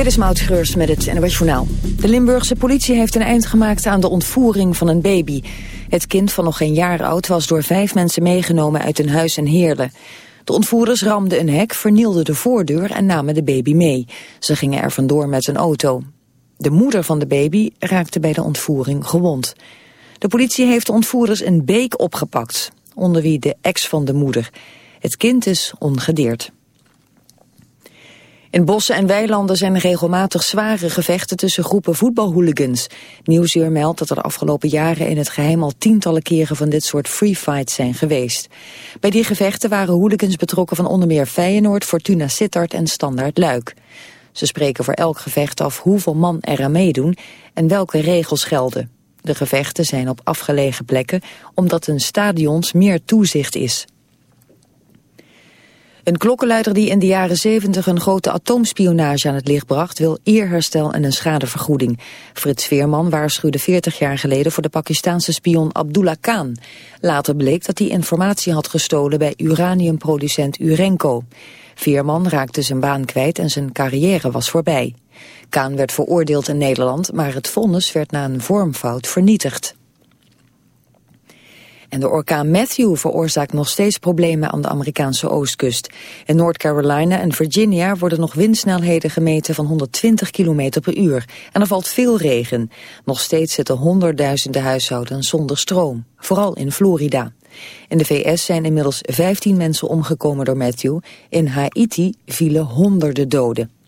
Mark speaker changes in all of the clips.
Speaker 1: Dit is Maud Schreurs met het NOS. De Limburgse politie heeft een eind gemaakt aan de ontvoering van een baby. Het kind van nog geen jaar oud was door vijf mensen meegenomen uit een huis in Heerlen. De ontvoerders ramden een hek, vernielden de voordeur en namen de baby mee. Ze gingen er vandoor met een auto. De moeder van de baby raakte bij de ontvoering gewond. De politie heeft de ontvoerders een beek opgepakt, onder wie de ex van de moeder. Het kind is ongedeerd. In bossen en weilanden zijn regelmatig zware gevechten tussen groepen voetbalhooligans. Nieuwsuur meldt dat er de afgelopen jaren in het geheim al tientallen keren van dit soort free fights zijn geweest. Bij die gevechten waren hooligans betrokken van onder meer Feyenoord, Fortuna Sittard en Standaard Luik. Ze spreken voor elk gevecht af hoeveel man er aan meedoen en welke regels gelden. De gevechten zijn op afgelegen plekken omdat een stadions meer toezicht is. Een klokkenluider die in de jaren 70 een grote atoomspionage aan het licht bracht... wil eerherstel en een schadevergoeding. Frits Veerman waarschuwde 40 jaar geleden voor de Pakistanse spion Abdullah Khan. Later bleek dat hij informatie had gestolen bij uraniumproducent Urenco. Veerman raakte zijn baan kwijt en zijn carrière was voorbij. Kaan werd veroordeeld in Nederland, maar het vonnis werd na een vormfout vernietigd. En de orkaan Matthew veroorzaakt nog steeds problemen aan de Amerikaanse oostkust. In North Carolina en Virginia worden nog windsnelheden gemeten van 120 km per uur. En er valt veel regen. Nog steeds zitten honderdduizenden huishoudens zonder stroom. Vooral in Florida. In de VS zijn inmiddels 15 mensen omgekomen door Matthew. In Haiti vielen honderden doden.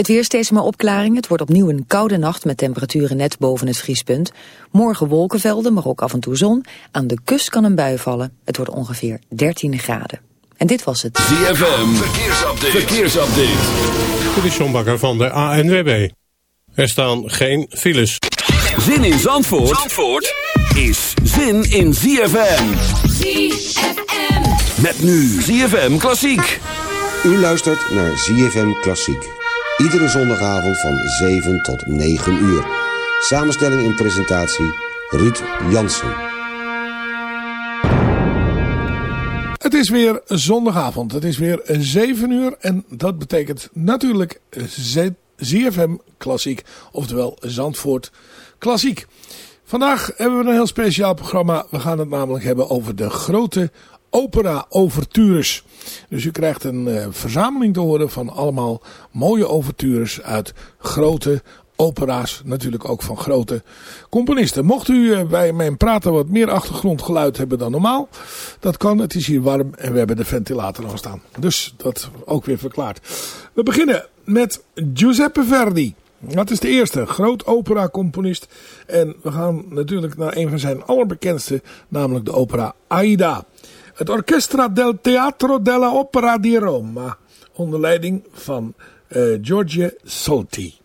Speaker 1: Het weer steeds maar opklaringen. Het wordt opnieuw een koude nacht met temperaturen net boven het vriespunt. Morgen wolkenvelden, maar ook af en toe zon. Aan de kust kan een bui vallen. Het wordt ongeveer 13 graden. En dit was het.
Speaker 2: ZFM, verkeersupdate. verkeersupdate.
Speaker 3: Dit is John Bakker van de ANWB. Er staan geen files.
Speaker 2: Zin in Zandvoort, Zandvoort is zin in ZFM. ZFM. Met nu ZFM Klassiek.
Speaker 4: U luistert naar ZFM Klassiek. Iedere zondagavond van 7 tot 9 uur. Samenstelling en presentatie Ruud Jansen.
Speaker 5: Het is weer zondagavond. Het is weer 7 uur en dat betekent natuurlijk ZFM Klassiek. Oftewel Zandvoort Klassiek. Vandaag hebben we een heel speciaal programma. We gaan het namelijk hebben over de grote opera-overtures. Dus u krijgt een uh, verzameling te horen van allemaal mooie overtures uit grote opera's. Natuurlijk ook van grote componisten. Mocht u uh, bij mijn praten wat meer achtergrondgeluid hebben dan normaal. Dat kan, het is hier warm en we hebben de ventilator aan staan. Dus dat ook weer verklaard. We beginnen met Giuseppe Verdi. Dat is de eerste, groot opera-componist. En we gaan natuurlijk naar een van zijn allerbekendste, namelijk de opera Aida. Het Orchestra del Teatro della Opera di Roma. Onder leiding van uh, Giorgio Solti.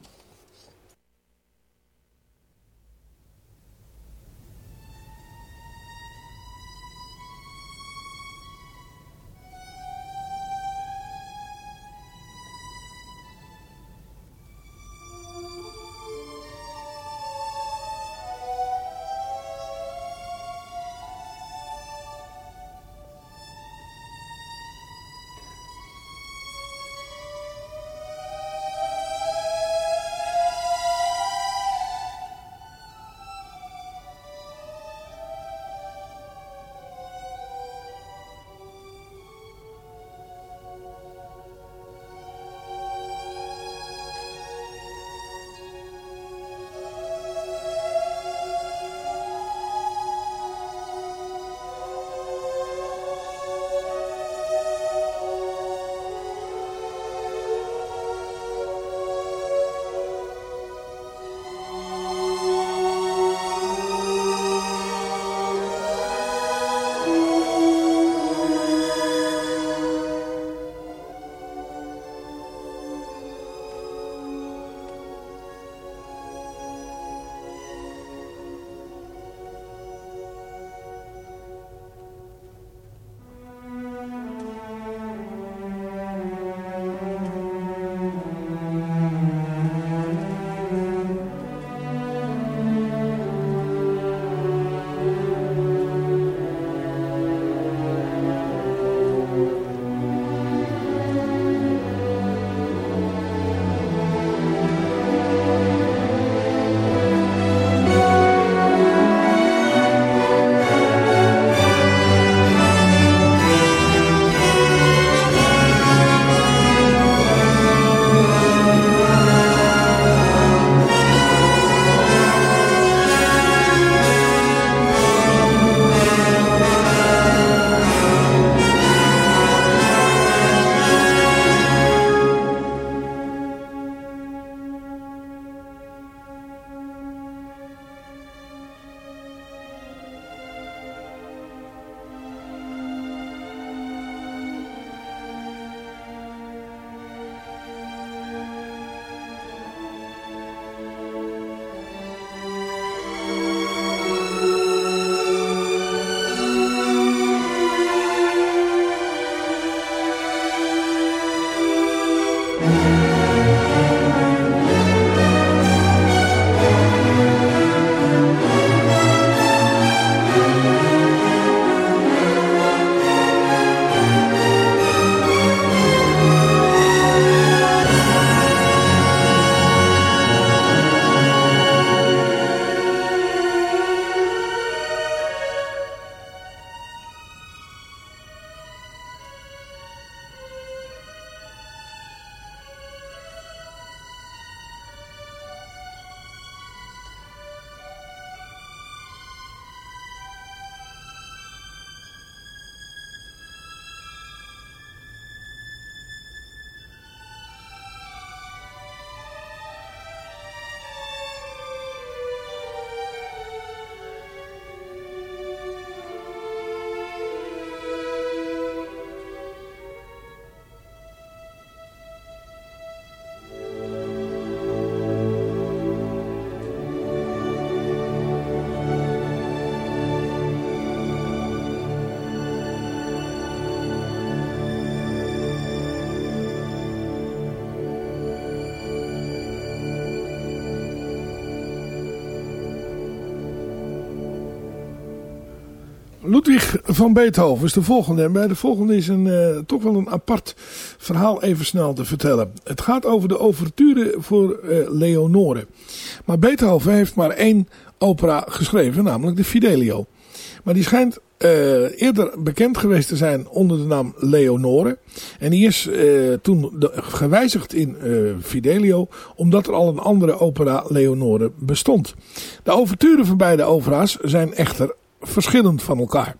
Speaker 5: Ludwig van Beethoven is de volgende. En bij de volgende is een, uh, toch wel een apart verhaal even snel te vertellen. Het gaat over de overture voor uh, Leonore. Maar Beethoven heeft maar één opera geschreven, namelijk de Fidelio. Maar die schijnt uh, eerder bekend geweest te zijn onder de naam Leonore. En die is toen gewijzigd in Fidelio, omdat er al een andere opera Leonore bestond. De overturen van beide opera's zijn echter verschillend van elkaar.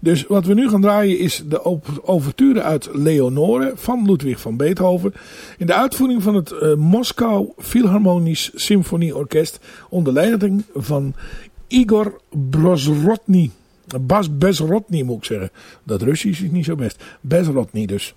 Speaker 5: Dus wat we nu gaan draaien is de overture uit Leonore van Ludwig van Beethoven. In de uitvoering van het uh, Moskou Philharmonisch Symfonieorkest onder leiding van Igor Brozrotny. Bas Bezrotny moet ik zeggen. Dat Russisch is niet zo best. Bezrotny dus.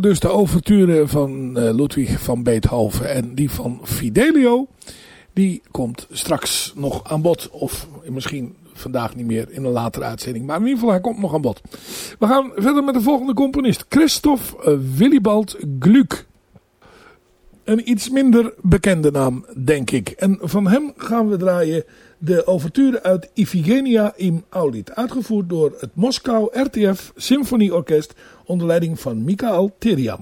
Speaker 5: Dus de overture van uh, Ludwig van Beethoven en die van Fidelio. Die komt straks nog aan bod. Of misschien vandaag niet meer in een latere uitzending. Maar in ieder geval hij komt nog aan bod. We gaan verder met de volgende componist. Christoph eh, Willibald Gluck. Een iets minder bekende naam denk ik. En van hem gaan we draaien de overture uit Iphigenia im Audit. Uitgevoerd door het Moskou RTF Symfonieorkest onder leiding van Mikhail Terian.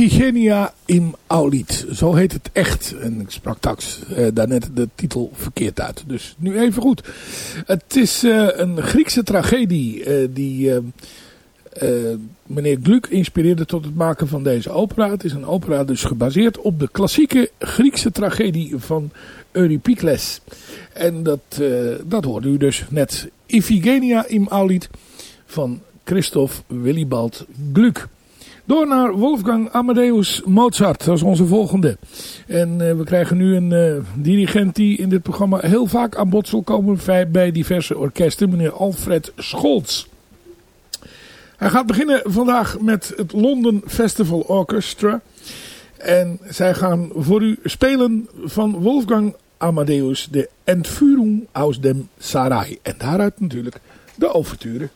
Speaker 5: Iphigenia im Aulit. Zo heet het echt. En ik sprak straks uh, daarnet de titel verkeerd uit. Dus nu even goed. Het is uh, een Griekse tragedie uh, die meneer Gluck inspireerde tot het maken van deze opera. Het is een opera dus gebaseerd op de klassieke Griekse tragedie van Euripicles. En dat, dat hoorde u dus net. Iphigenia im Aulit van Christoph Willibald Gluck. Door naar Wolfgang Amadeus Mozart. Dat is onze volgende. En uh, we krijgen nu een uh, dirigent die in dit programma heel vaak aan bod zal komen bij diverse orkesten. Meneer Alfred Scholz. Hij gaat beginnen vandaag met het London Festival Orchestra. En zij gaan voor u spelen van Wolfgang Amadeus de Entführung aus dem Sarai. En daaruit natuurlijk de overture.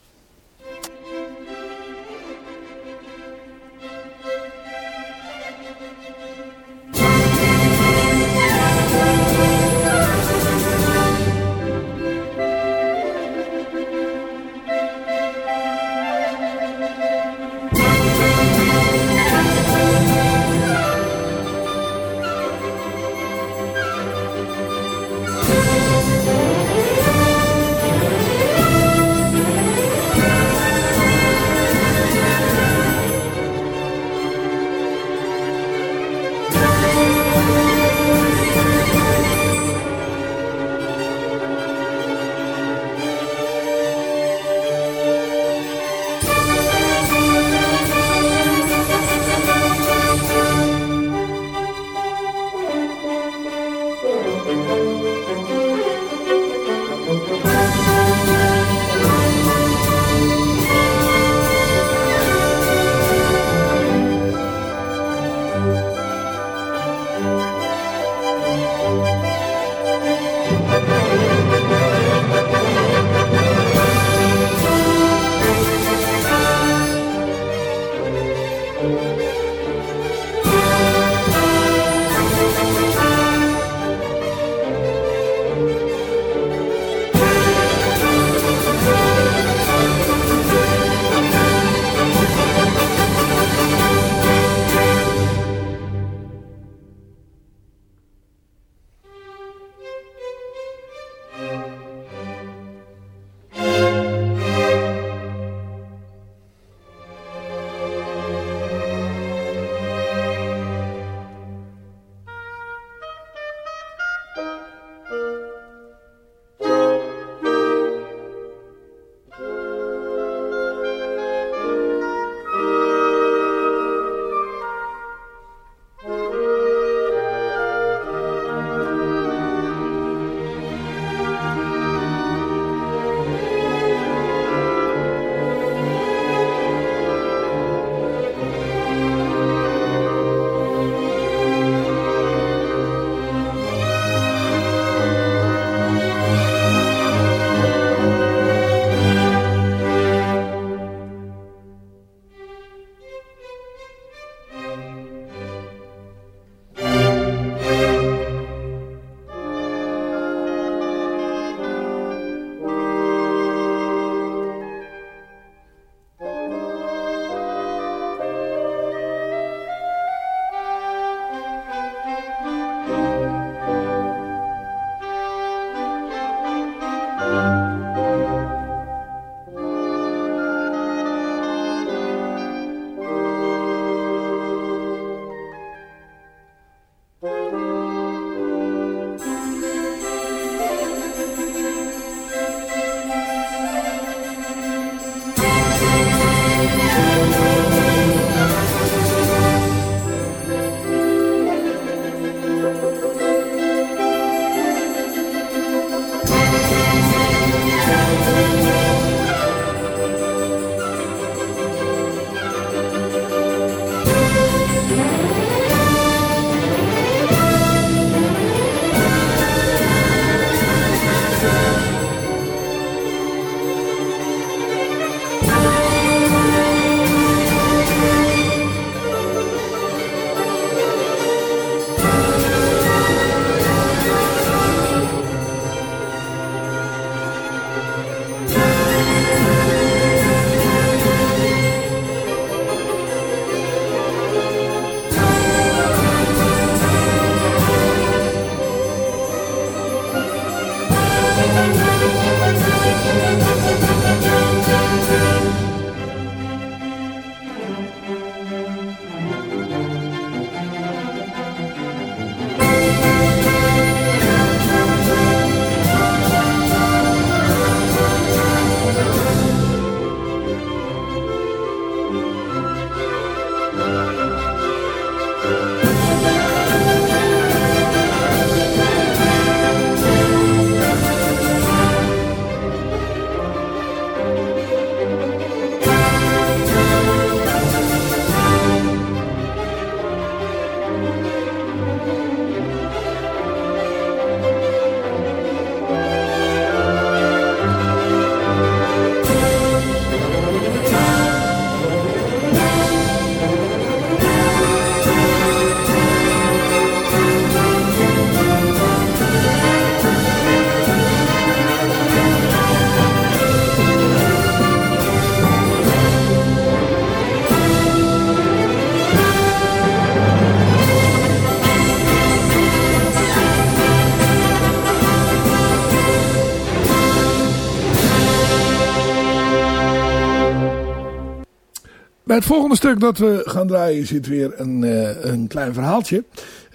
Speaker 5: Bij het volgende stuk dat we gaan draaien zit weer een, uh, een klein verhaaltje.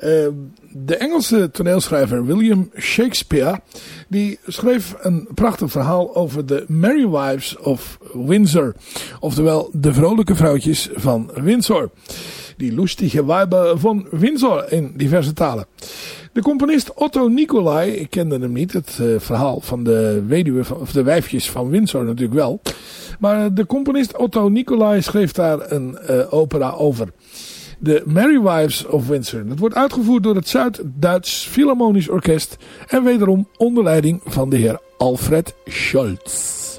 Speaker 5: Uh, de Engelse toneelschrijver William Shakespeare die schreef een prachtig verhaal over de Merry Wives of Windsor. Oftewel de vrolijke vrouwtjes van Windsor. Die lustige Weiber van Windsor in diverse talen. De componist Otto Nicolai, ik kende hem niet, het uh, verhaal van de weduwe, van, of de wijfjes van Windsor natuurlijk wel. Maar de componist Otto Nicolai schreef daar een uh, opera over. De Merry Wives of Windsor. Dat wordt uitgevoerd door het Zuid-Duits Philharmonisch Orkest en wederom onder leiding van de heer Alfred Scholz.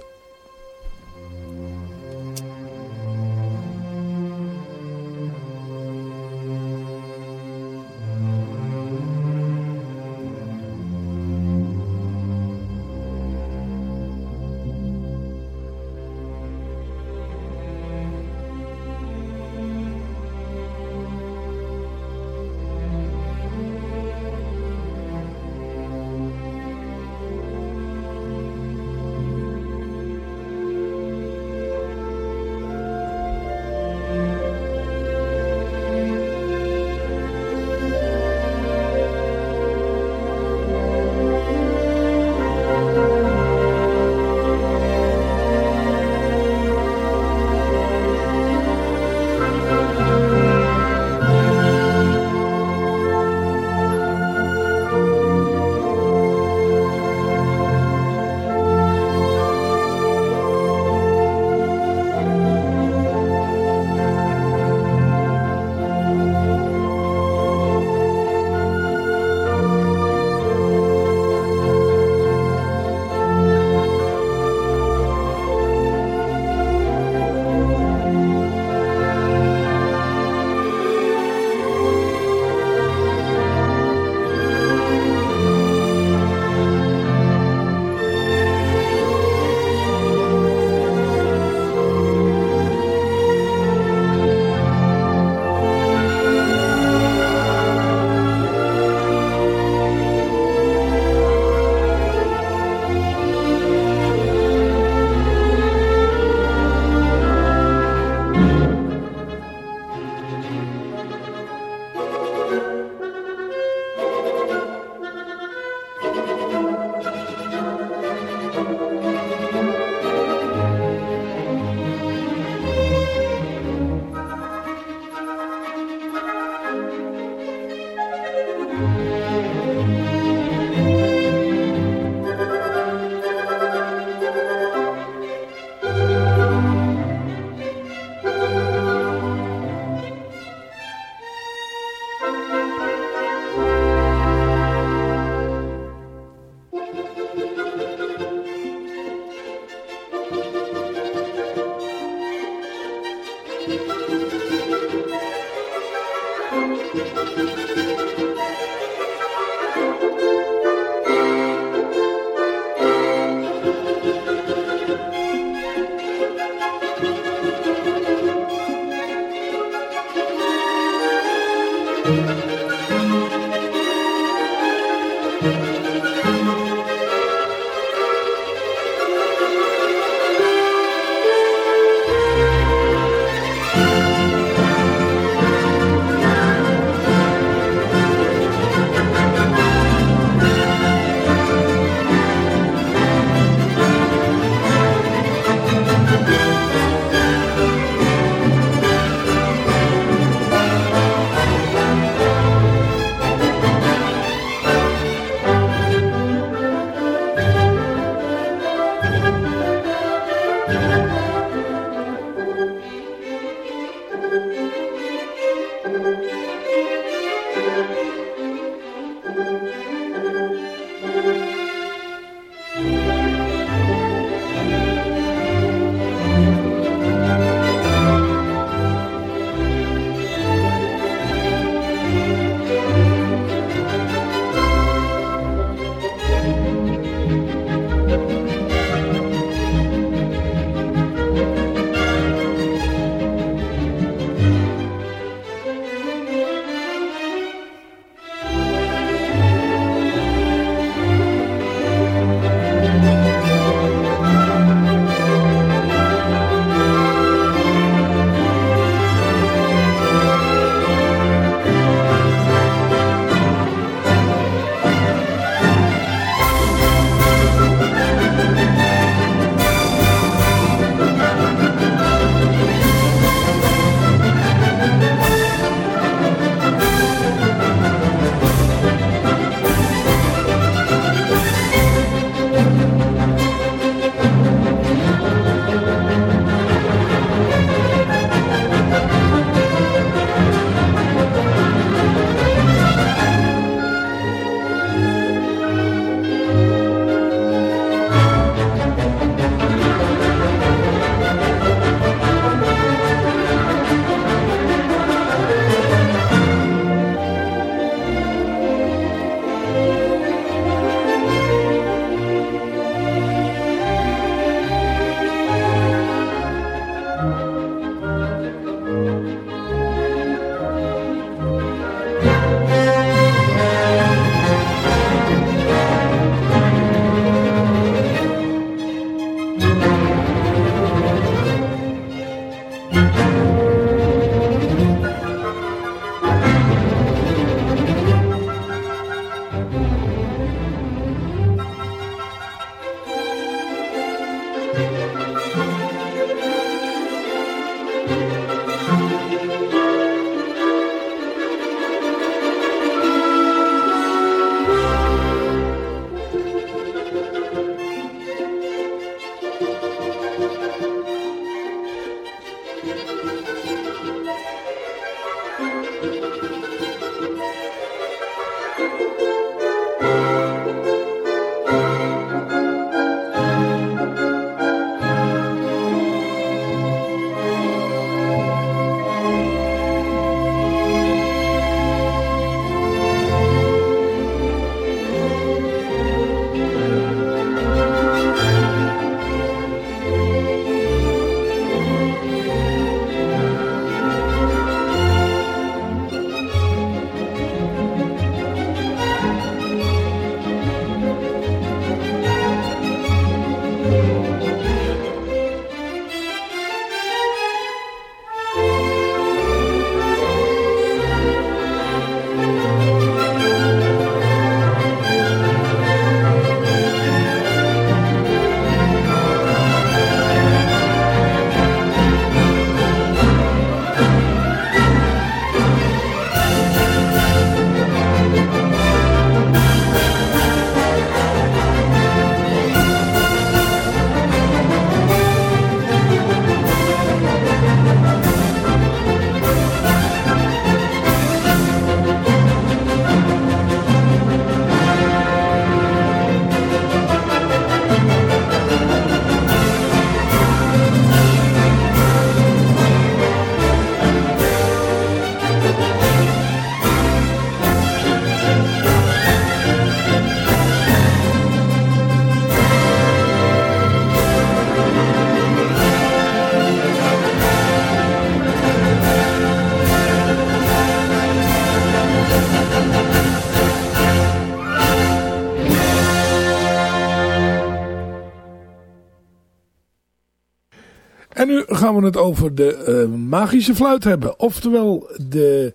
Speaker 5: Gaan we het over de uh, magische fluit hebben. Oftewel de,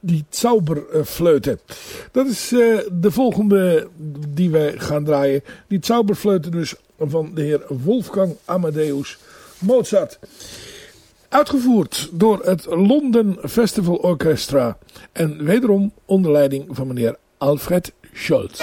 Speaker 5: die Zauberfleuten. Dat is uh, de volgende die wij gaan draaien. Die Zauberfleuten dus van de heer Wolfgang Amadeus Mozart. Uitgevoerd door het London Festival Orchestra. En wederom onder leiding van meneer Alfred Scholz.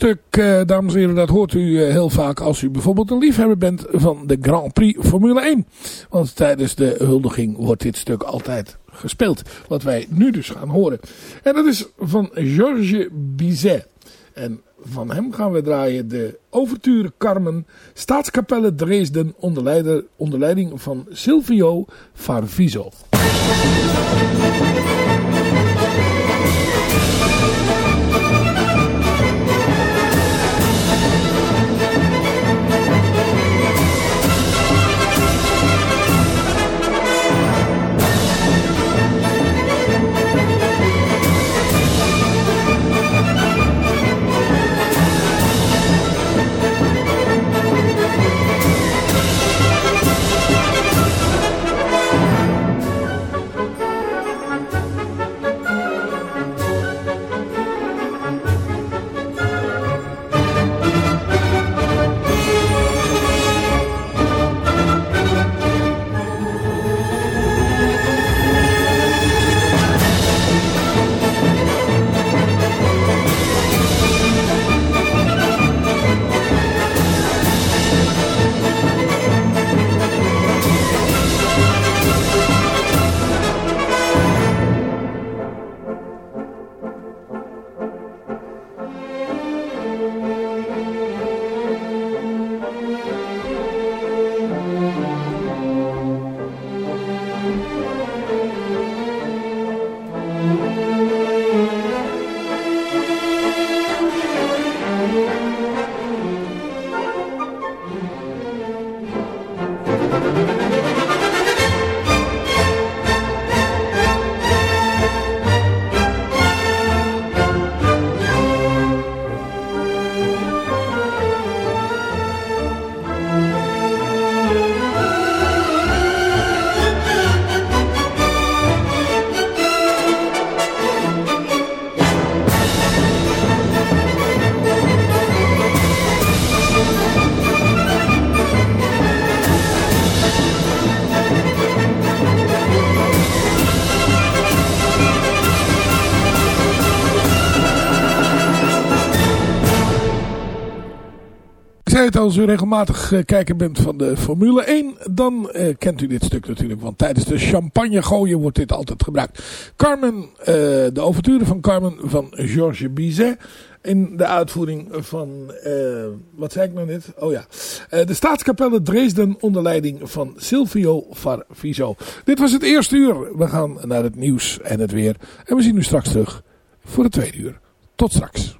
Speaker 5: Stuk, uh, dames en heren, dat hoort u uh, heel vaak als u bijvoorbeeld een liefhebber bent van de Grand Prix Formule 1. Want tijdens de huldiging wordt dit stuk altijd gespeeld. Wat wij nu dus gaan horen. En dat is van Georges Bizet. En van hem gaan we draaien de overture Carmen, Staatskapelle Dresden onder, onder leiding van Silvio Farviso. U regelmatig uh, kijker bent van de Formule 1, dan uh, kent u dit stuk natuurlijk. Want tijdens de champagne gooien wordt dit altijd gebruikt. Carmen, uh, de overture van Carmen van Georges Bizet. In de uitvoering van, wat zei ik nou net? Oh ja, de Staatskapelle Dresden onder leiding van Silvio Farviso. Dit was het eerste uur. We gaan naar het nieuws en het weer. En we zien u straks terug voor het tweede uur. Tot straks.